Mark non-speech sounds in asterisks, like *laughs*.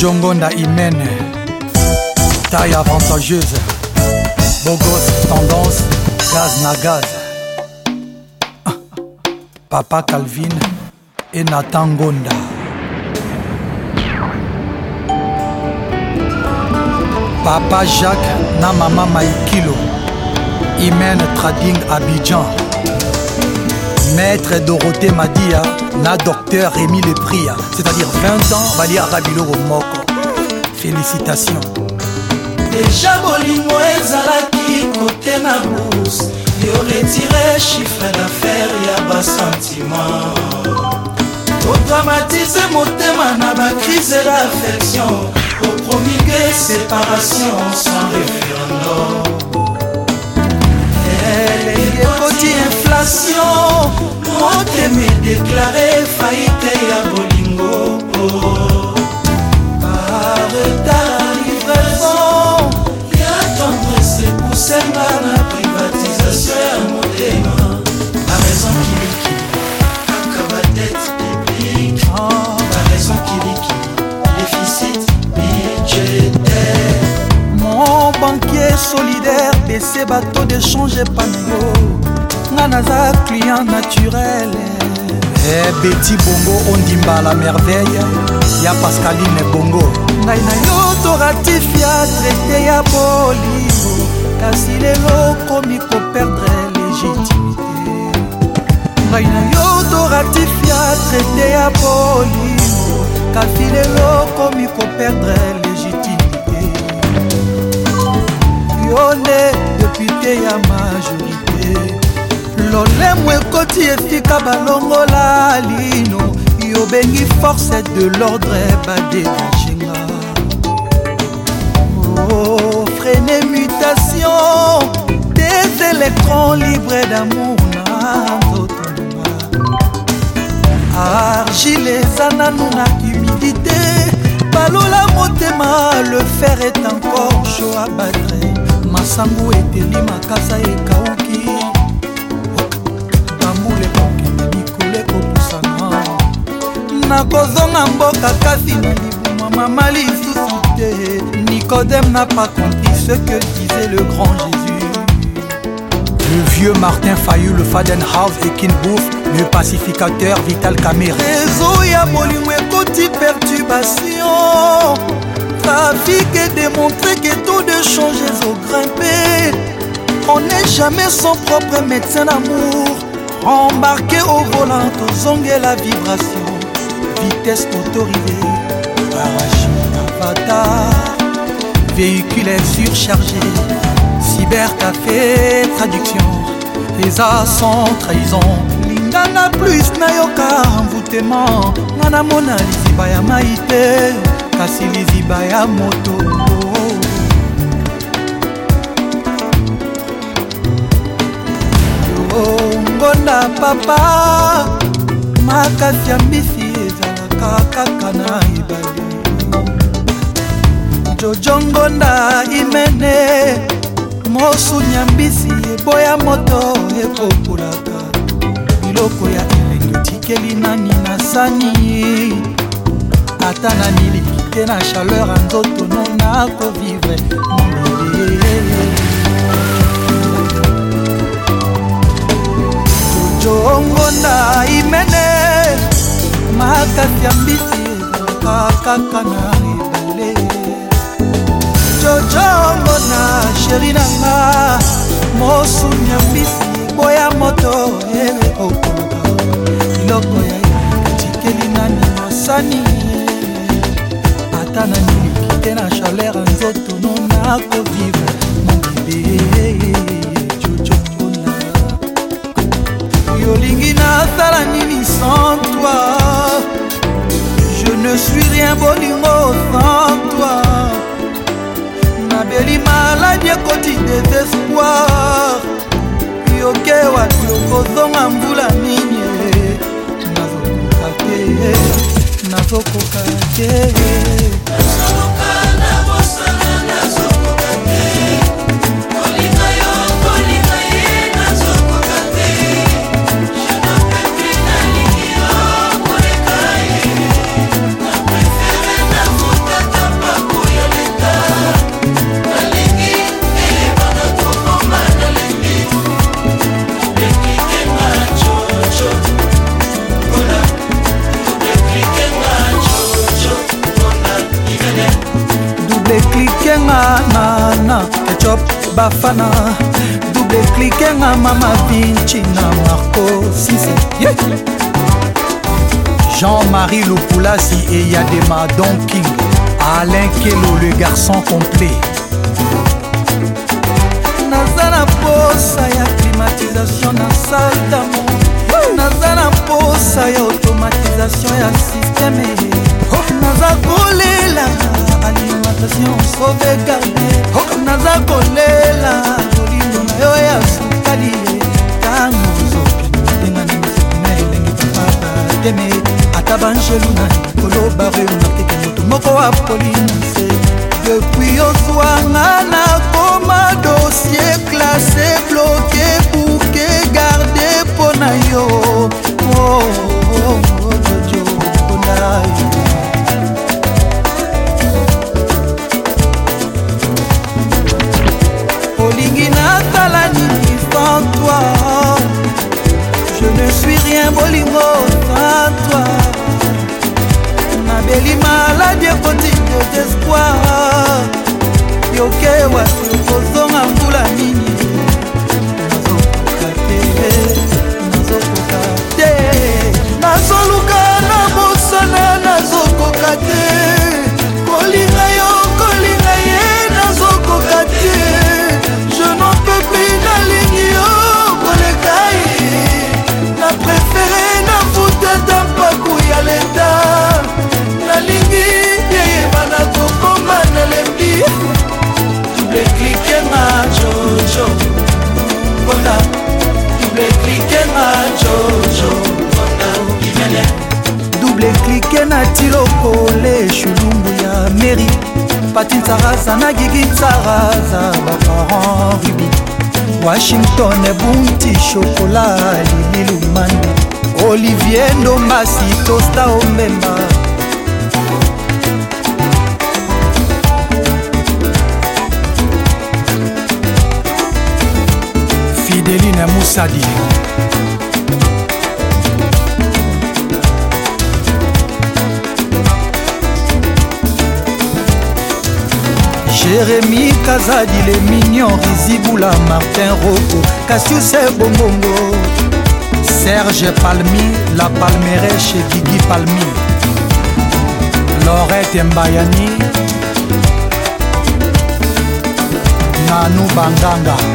jongonda imene taille avantageuse bogos tendance gaz na gaz *laughs* papa calvin e natan ngonda papa jacques na mama maikilo imene trading abidjan Maître Dorothée Madia, hein, La docteur Rémi Lepria, hein. c'est-à-dire 20 ans, Valia Rabilo Romoko. Félicitations. Déjà Bolingo Zalaki, côté na bourse, yo retiré chiffre d'affaires ya thème, Otraumatize motema na crise d'affection, promulguer séparation sans référendum. Elle est inflation. akotemi deklare faite ya bolingo oh. paretaivraison ya tendrese kusenga na privatisation ya motema baraison kiliki aka batete publike baraison kiliki déficit budgetaire mon banquier solidaire bese bato de change panio nga naza client naturel eh, beti bongo ondimba la merveille ya pascaline bongo ngai na yo toratif ya traité ya bolingo kasi lelo komi koperdre légitimité ngai na yo toratif ya traité ya bolingo kasi lelo komi koperdre légitimité yo nde deputé ya majorité lolemo ekoti esika balongola lino yobengi force de l'ordre badétagenga oh, frene mutation des électrons libres d'amour na nzotonga argile eza nanu na humidité balola motema le fer est encore cho abattre masango eteli makasa ekauki mbule mokili mikolo ekopusana nakozonga mboka kasi na libumwa mama lisusu te nikodeme na pas compris ce que disait le grand jésus le vieux martin fayu le fadenhaus ekinbouf le pacificateur vital camere rezo ya molimo ekoti perturbation trafik edemontre ke taux de change ezo grimpe on n'est jamais son propre médecin d'amour Embarqué au volant la vibration vitesse autorisée parachute avatar véhicule surchargé cybercafé traduction as sans trahison lingana plus nayoka envoûtement, nga namona liziba ya mai te kasi moto na papa makasi ya mbisi ezalaka kaka na ebale jojongo na imene mosuni ya mbisi eboya moto ekokulaka biloko ya elengi otikeli nani na sani ata na miliki te na chaleur ya nzoto no nakovivre ya mbisi ekokaka kaka na ebele jojongo na bien bolingo sans toi nabeli maladi ekoti désespoir yoke watilokozonga mbula nini nazokoka te nazokoka te bafana double klikenga mama binci na marco sisi yeah. jean-marie lopulasi eyadema don king alain kelo le garçon complet naza na posa ya climatisation na salle damo naza na posa ya automatisation ya systeme oh! naza kolela alimentation sauve garde naza kolela kolindo na yo ya sukali ntango nzokendengani na elenge papa teme ata banjelu na likolo baremarkeke moto moko wa polinse depuis ozwanga nakoma dossier classe bloke buke garde mpo na yo ojojo mpo na yo bien bolingo sans toi nabeli maladi ekoti de désespoir yoke wasi ole shulumbu ya mairie pati nsaraza na gigi nsaraza baparan ribi washington ebunti shokola lililumande olivier ndombasi tosta omemba fideline musadi Jérémy, kazadi le mignon rizibula martin roko et bongongo serge palmi la Palmereche chez gigi palmi Lorette mbayani nanu banganga